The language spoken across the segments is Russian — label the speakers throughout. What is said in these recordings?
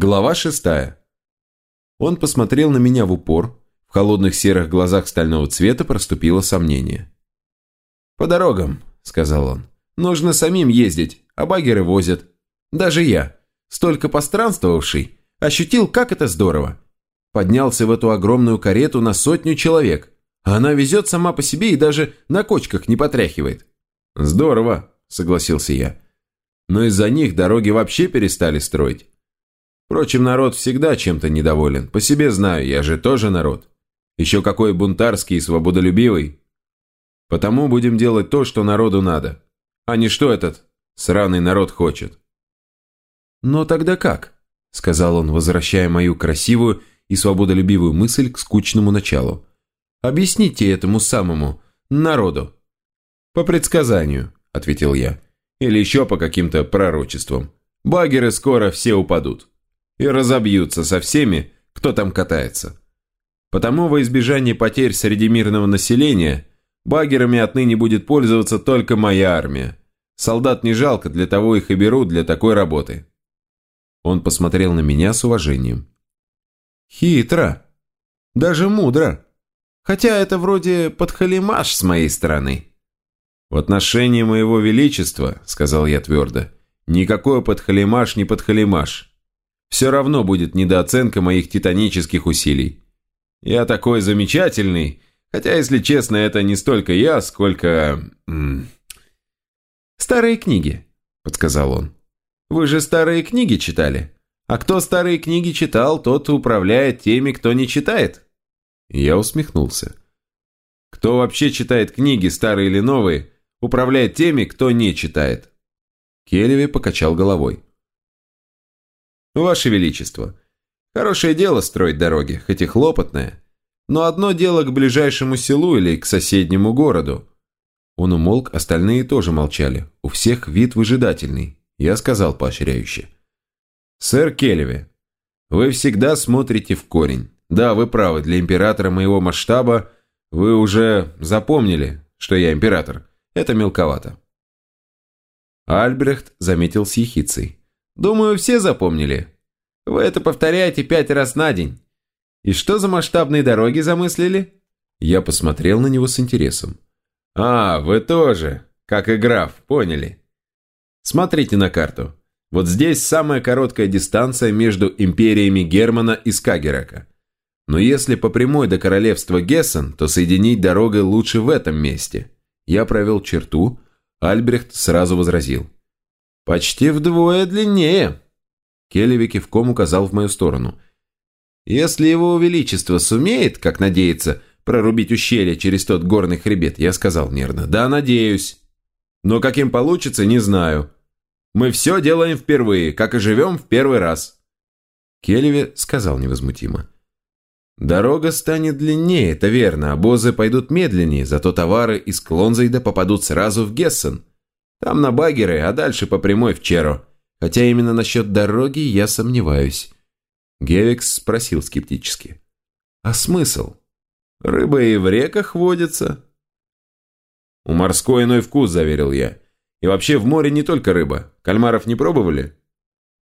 Speaker 1: Глава шестая. Он посмотрел на меня в упор, в холодных серых глазах стального цвета проступило сомнение. «По дорогам», — сказал он, — «нужно самим ездить, а багеры возят. Даже я, столько постранствовавший, ощутил, как это здорово. Поднялся в эту огромную карету на сотню человек, она везет сама по себе и даже на кочках не потряхивает». «Здорово», — согласился я. «Но из-за них дороги вообще перестали строить. Впрочем, народ всегда чем-то недоволен. По себе знаю, я же тоже народ. Еще какой бунтарский и свободолюбивый. Потому будем делать то, что народу надо. А не что этот сраный народ хочет. «Но тогда как?» – сказал он, возвращая мою красивую и свободолюбивую мысль к скучному началу. «Объясните этому самому народу». «По предсказанию», – ответил я. «Или еще по каким-то пророчествам. Багеры скоро все упадут» и разобьются со всеми, кто там катается. Потому во избежание потерь среди мирного населения багерами отныне будет пользоваться только моя армия. Солдат не жалко, для того их и берут для такой работы. Он посмотрел на меня с уважением. Хитро. Даже мудро. Хотя это вроде подхалимаш с моей стороны. В отношении моего величества, сказал я твердо, никакой подхалимаш не подхалимаш все равно будет недооценка моих титанических усилий. Я такой замечательный, хотя, если честно, это не столько я, сколько... «Старые книги», — подсказал он. «Вы же старые книги читали. А кто старые книги читал, тот управляет теми, кто не читает». Я усмехнулся. «Кто вообще читает книги, старые или новые, управляет теми, кто не читает?» Келеви покачал головой. «Ваше Величество, хорошее дело строить дороги, хоть и хлопотное, но одно дело к ближайшему селу или к соседнему городу». Он умолк, остальные тоже молчали. У всех вид выжидательный. Я сказал поощряюще. «Сэр Келлеви, вы всегда смотрите в корень. Да, вы правы, для императора моего масштаба вы уже запомнили, что я император. Это мелковато». Альбрехт заметил с ехицей. Думаю, все запомнили. Вы это повторяете пять раз на день. И что за масштабные дороги замыслили?» Я посмотрел на него с интересом. «А, вы тоже, как и граф, поняли. Смотрите на карту. Вот здесь самая короткая дистанция между империями Германа и Скагерака. Но если по прямой до королевства Гессен, то соединить дорогой лучше в этом месте. Я провел черту, Альбрехт сразу возразил. «Почти вдвое длиннее!» Келеви кивком указал в мою сторону. «Если его величество сумеет, как надеется, прорубить ущелье через тот горный хребет, я сказал нервно. Да, надеюсь. Но каким получится, не знаю. Мы все делаем впервые, как и живем в первый раз». Келеви сказал невозмутимо. «Дорога станет длиннее, это верно, обозы пойдут медленнее, зато товары из Клонзайда попадут сразу в Гессен. Там на багеры, а дальше по прямой в Черо. Хотя именно насчет дороги я сомневаюсь. Гевикс спросил скептически. А смысл? Рыба и в реках водится. У морской иной вкус, заверил я. И вообще в море не только рыба. Кальмаров не пробовали?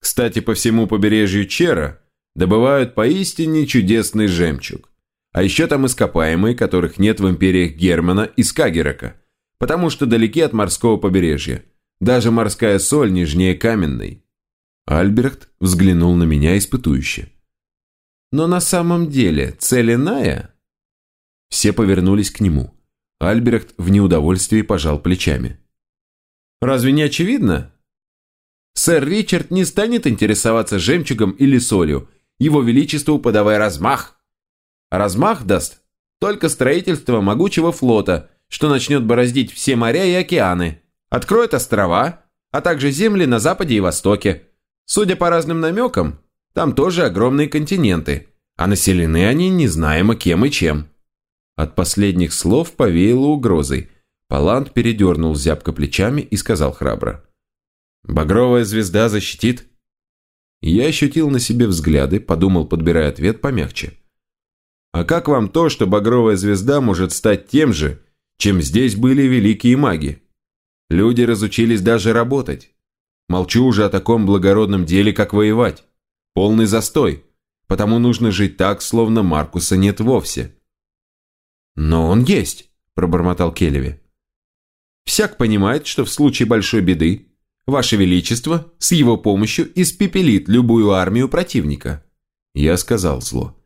Speaker 1: Кстати, по всему побережью Чера добывают поистине чудесный жемчуг. А еще там ископаемые, которых нет в империях Германа и Скагерака потому что далеки от морского побережья. Даже морская соль нежнее каменной. Альберт взглянул на меня испытующе. Но на самом деле цель иная? Все повернулись к нему. Альберт в неудовольствии пожал плечами. Разве не очевидно? Сэр Ричард не станет интересоваться жемчугом или солью. Его величеству подавай размах. Размах даст только строительство могучего флота – что начнет бороздить все моря и океаны, откроет острова, а также земли на западе и востоке. Судя по разным намекам, там тоже огромные континенты, а населены они незнаемо кем и чем. От последних слов повеяло угрозой. Палант передернул зябко плечами и сказал храбро. «Багровая звезда защитит?» Я ощутил на себе взгляды, подумал, подбирая ответ помягче. «А как вам то, что багровая звезда может стать тем же, чем здесь были великие маги. Люди разучились даже работать. Молчу уже о таком благородном деле, как воевать. Полный застой. Потому нужно жить так, словно Маркуса нет вовсе. «Но он есть», – пробормотал Келеви. «Всяк понимает, что в случае большой беды Ваше Величество с его помощью испепелит любую армию противника». Я сказал зло.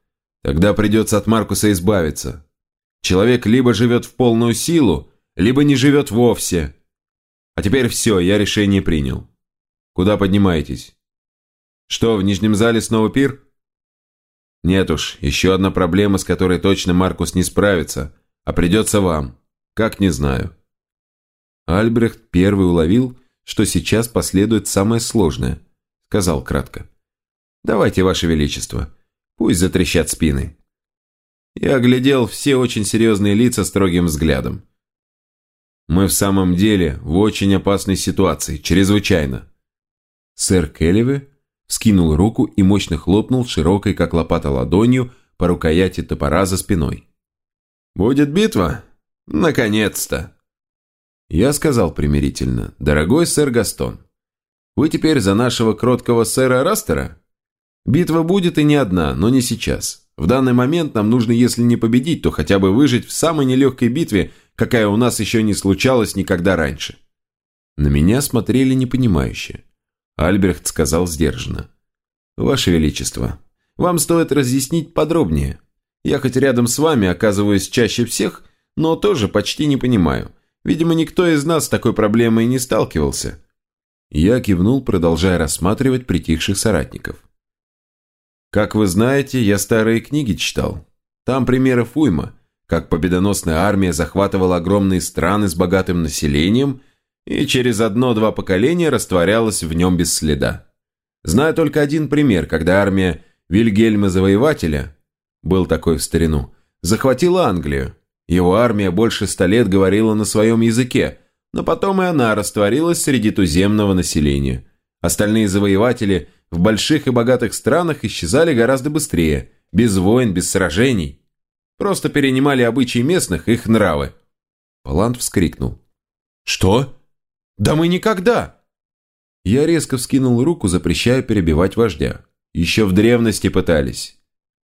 Speaker 1: «Тогда придется от Маркуса избавиться. Человек либо живет в полную силу, либо не живет вовсе. А теперь все, я решение принял. Куда поднимаетесь? Что, в нижнем зале снова пир?» «Нет уж, еще одна проблема, с которой точно Маркус не справится, а придется вам. Как, не знаю». Альбрехт первый уловил, что сейчас последует самое сложное, сказал кратко. «Давайте, Ваше Величество, пусть затрещат спины». Я оглядел все очень серьезные лица строгим взглядом. «Мы в самом деле в очень опасной ситуации, чрезвычайно». Сэр Келлеве скинул руку и мощно хлопнул широкой, как лопата, ладонью по рукояти топора за спиной. «Будет битва? Наконец-то!» Я сказал примирительно, «Дорогой сэр Гастон, вы теперь за нашего кроткого сэра Растера? Битва будет и не одна, но не сейчас. В данный момент нам нужно, если не победить, то хотя бы выжить в самой нелегкой битве, какая у нас еще не случалась никогда раньше». На меня смотрели непонимающе. Альбрехт сказал сдержанно. «Ваше Величество, вам стоит разъяснить подробнее. Я хоть рядом с вами оказываюсь чаще всех, но тоже почти не понимаю. Видимо, никто из нас с такой проблемой не сталкивался». Я кивнул, продолжая рассматривать притихших соратников. «Как вы знаете, я старые книги читал. Там примеров уйма, как победоносная армия захватывала огромные страны с богатым населением – и через одно-два поколения растворялась в нем без следа. Знаю только один пример, когда армия Вильгельма Завоевателя, был такой в старину, захватила Англию. Его армия больше ста лет говорила на своем языке, но потом и она растворилась среди туземного населения. Остальные завоеватели в больших и богатых странах исчезали гораздо быстрее, без войн, без сражений. Просто перенимали обычаи местных, их нравы. Палант вскрикнул. «Что?» «Да мы никогда!» Я резко вскинул руку, запрещая перебивать вождя. Еще в древности пытались.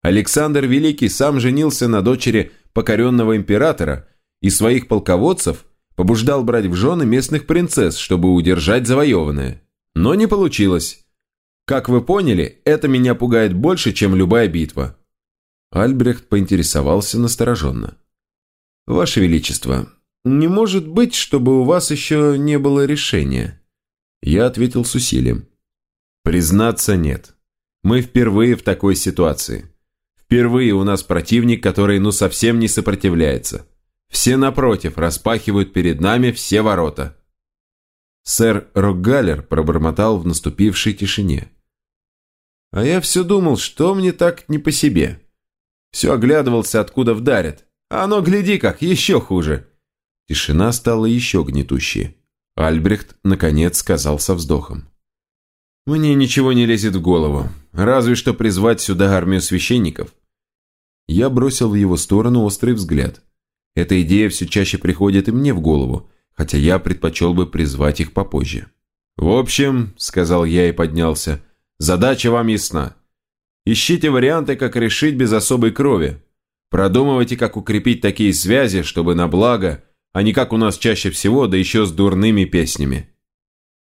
Speaker 1: Александр Великий сам женился на дочери покоренного императора и своих полководцев побуждал брать в жены местных принцесс, чтобы удержать завоеванное. Но не получилось. Как вы поняли, это меня пугает больше, чем любая битва. Альбрехт поинтересовался настороженно. «Ваше Величество, «Не может быть, чтобы у вас еще не было решения». Я ответил с усилием. «Признаться, нет. Мы впервые в такой ситуации. Впервые у нас противник, который ну совсем не сопротивляется. Все напротив распахивают перед нами все ворота». Сэр Рокгалер пробормотал в наступившей тишине. «А я все думал, что мне так не по себе. Все оглядывался, откуда вдарят. А оно, гляди как, еще хуже. Тишина стала еще гнетущей. Альбрехт, наконец, сказал со вздохом. «Мне ничего не лезет в голову, разве что призвать сюда армию священников». Я бросил в его сторону острый взгляд. Эта идея все чаще приходит и мне в голову, хотя я предпочел бы призвать их попозже. «В общем», — сказал я и поднялся, — «задача вам ясна. Ищите варианты, как решить без особой крови. Продумывайте, как укрепить такие связи, чтобы на благо а не как у нас чаще всего, да еще с дурными песнями.